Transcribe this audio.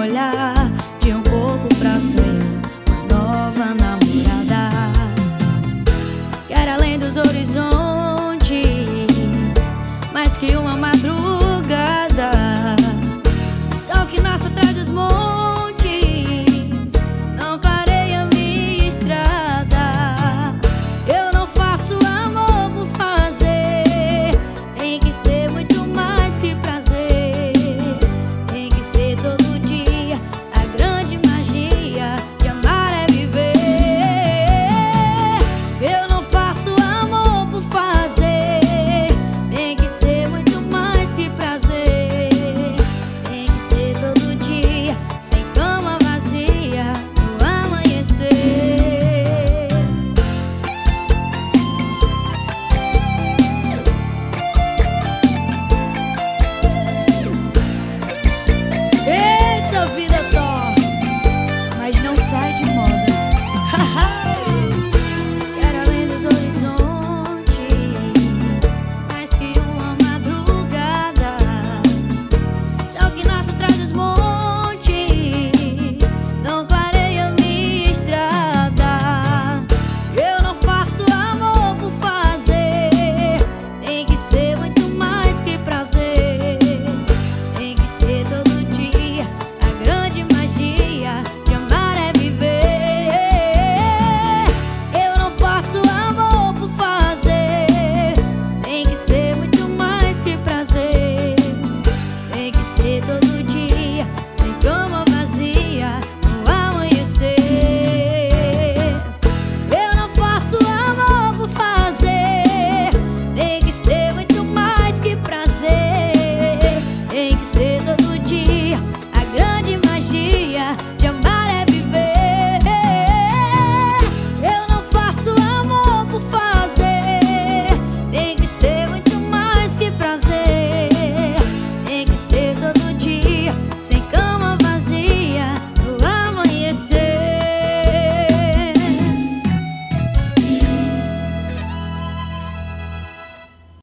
olhar de um corpo pra sonhar. Uma nova namorada. Quero além dos horizontes.